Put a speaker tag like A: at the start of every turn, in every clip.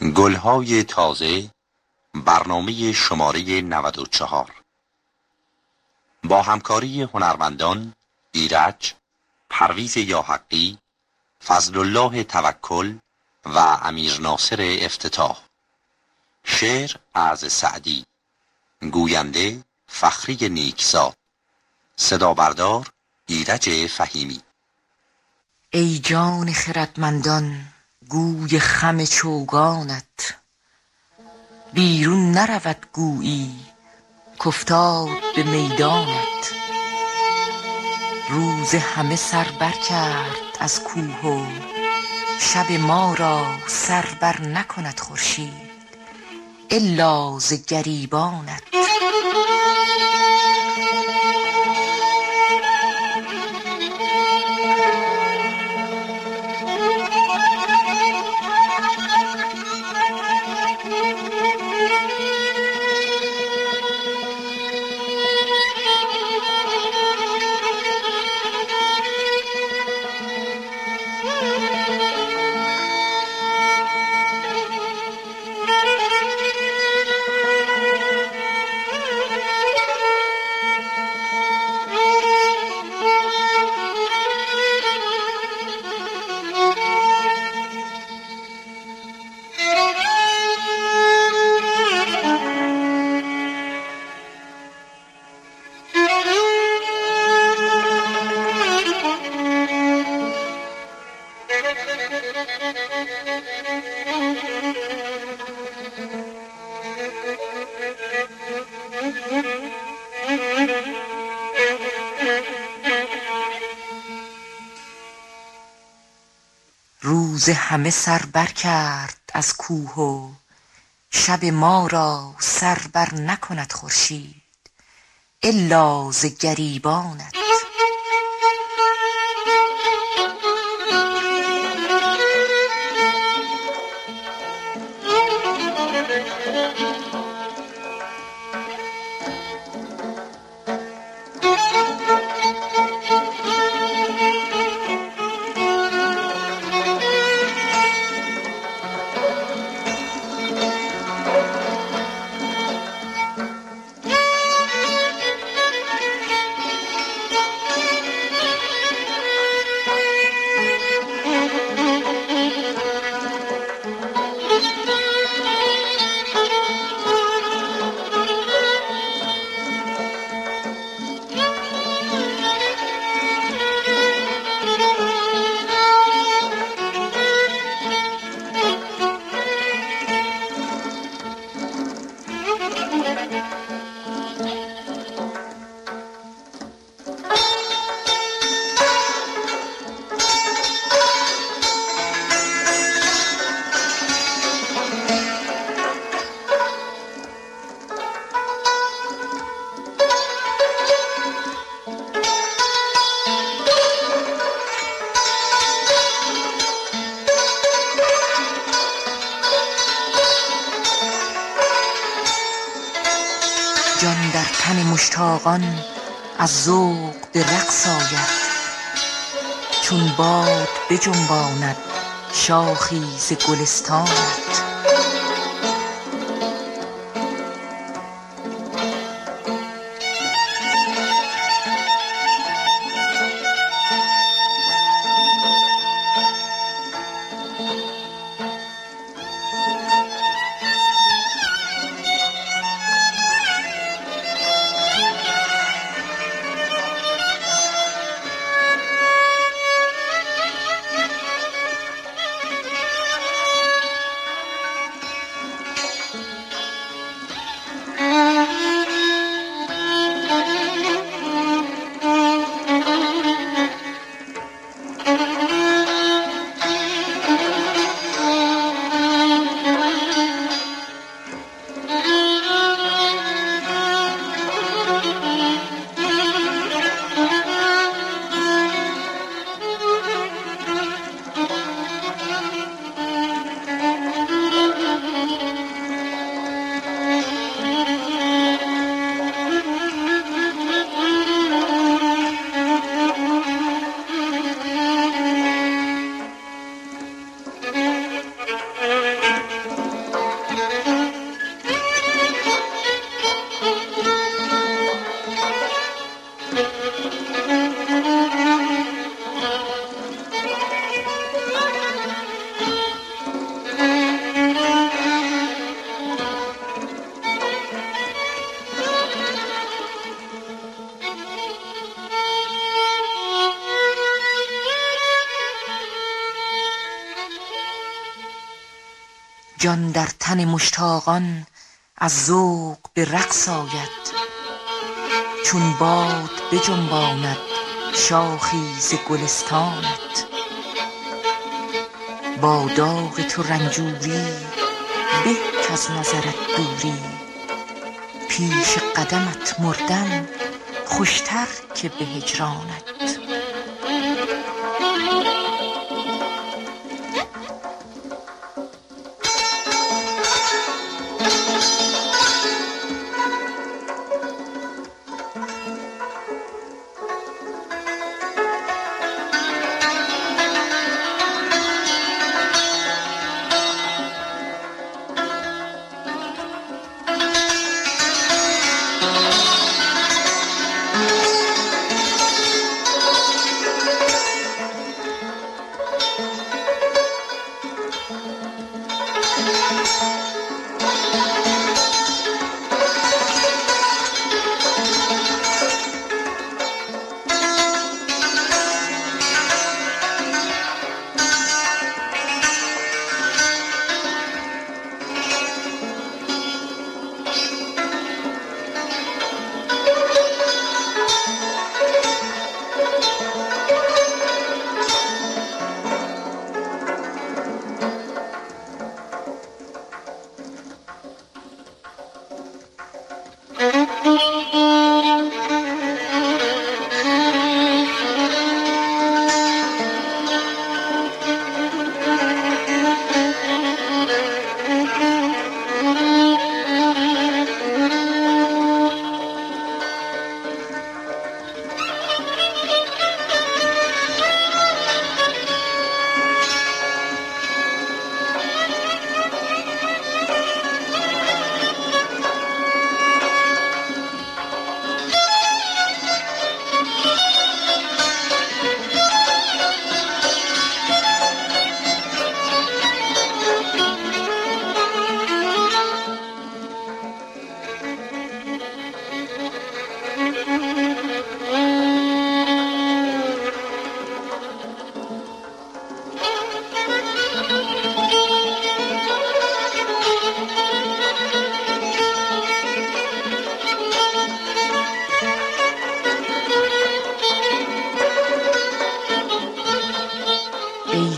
A: گلهای تازه برنامه شماره 94 با همکاری هنرمندان ایرج، پرویز یاحقی، فضل الله توکل و امیر ناصر افتتاح. شعر از سعدی گوینده فخری نیکزاد. صدا بردار ایرج فهیمی.
B: ای جان خردمندان گوی خم چوگانت. بیرون نرود گویی کافتاد به میدانت. روز همه سر بر کرد از کوه و شب ما را سر بر نکند خورشید الا ز گریبانت. روز همه سر بر کرد از کوه و شب ما را سر بر نکند خورشید الا ز گریبانت. مشتاقان از ذوق به رقص آید. چون باد بجنباند شاخی ز گلستانت.
C: جان در تن مشتاقان از ذوق به رقص آید. چون باد بجنباند شاخی ز گلستانت. با داغ تو رنجوری به کز نظرت دوری. پیش قدمت مردن خوشتر که به هجرانت.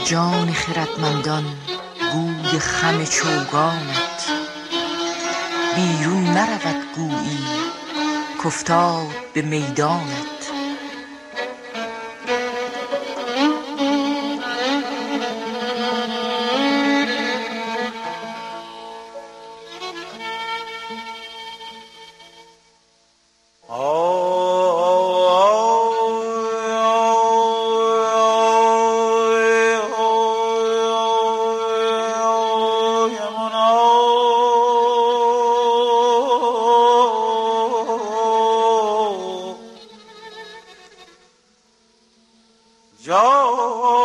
C: جان خردمندان گوی خم چوگانت. بیرون نرود گویی کافتاد به میدانت. Joe.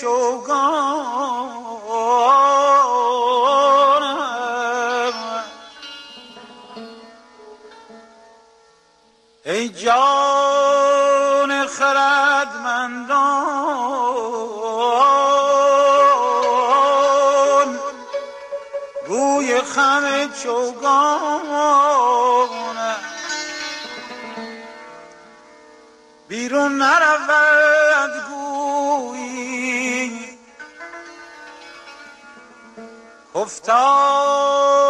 C: چوگانم ای جان خردمندان روی خم چوگانم بیرون نرود of.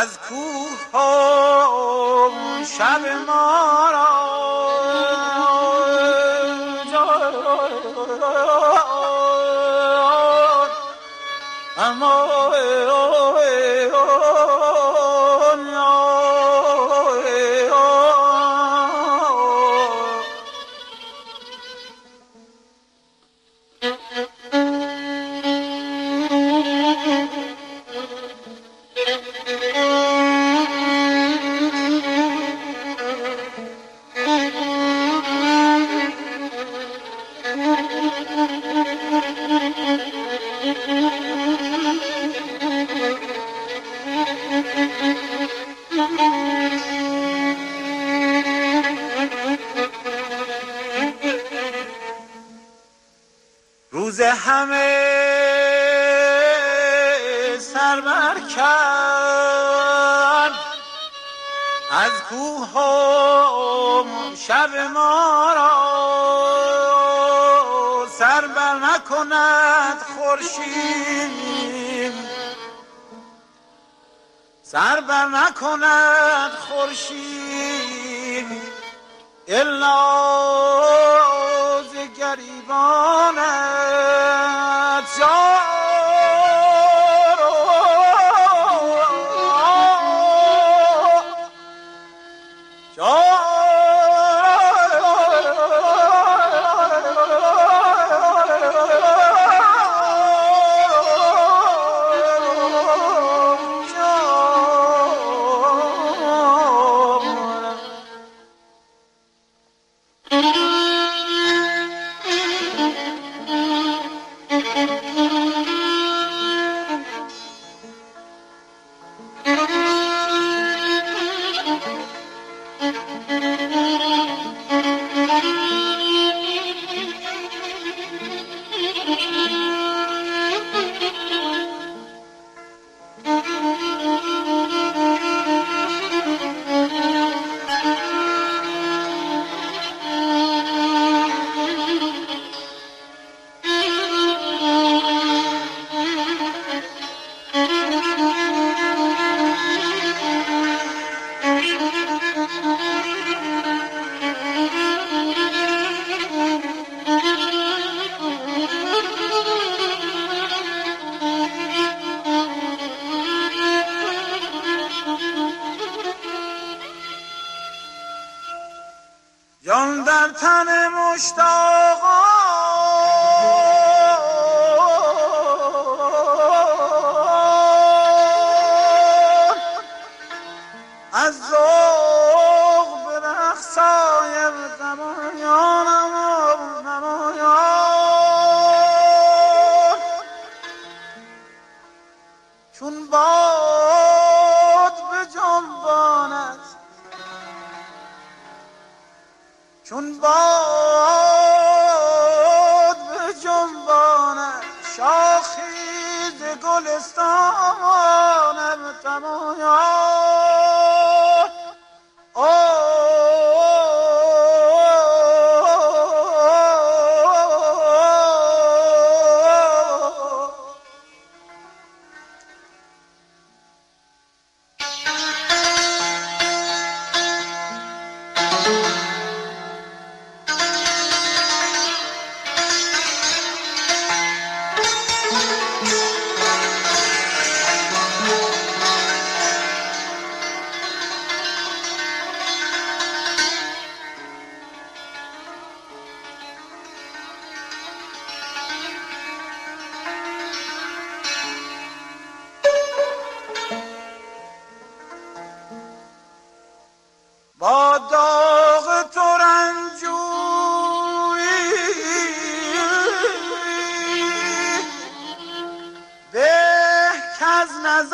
C: از کوه ها شب ما را همه سر بر کرد از کوه ها شب ما را سر بر نکند خورشید. سر بر نکند خورشید. الا گریبانت. از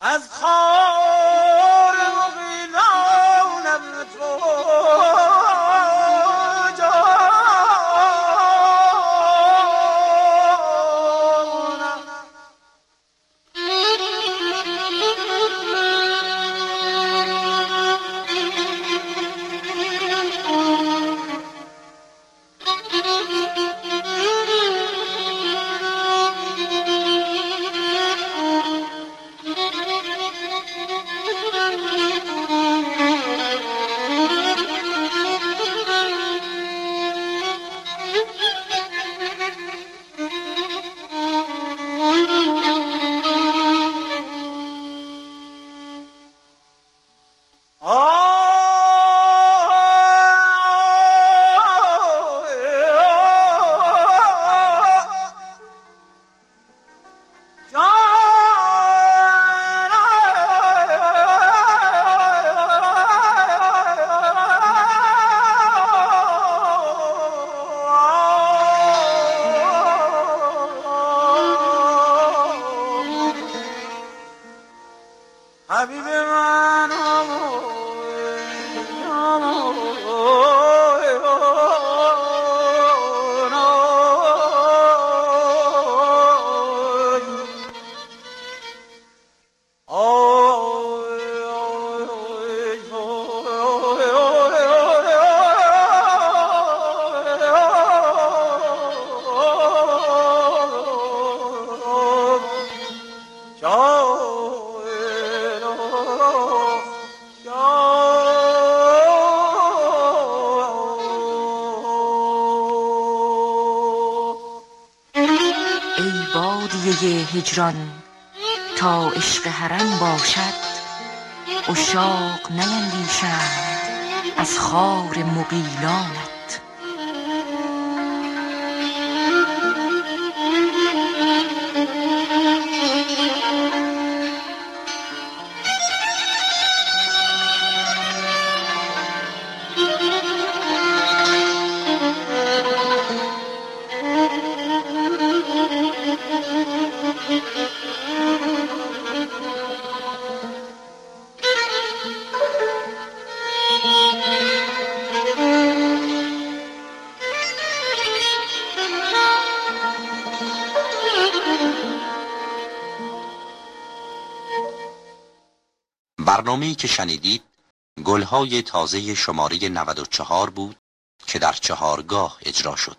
C: از خواب هجران تا عشق حرم باشد عشاق نیندیشند از خار مغیلانت
A: برنامه‌ای که شنیدید گلهای تازه شماره 94 بود که در چهارگاه اجرا شد.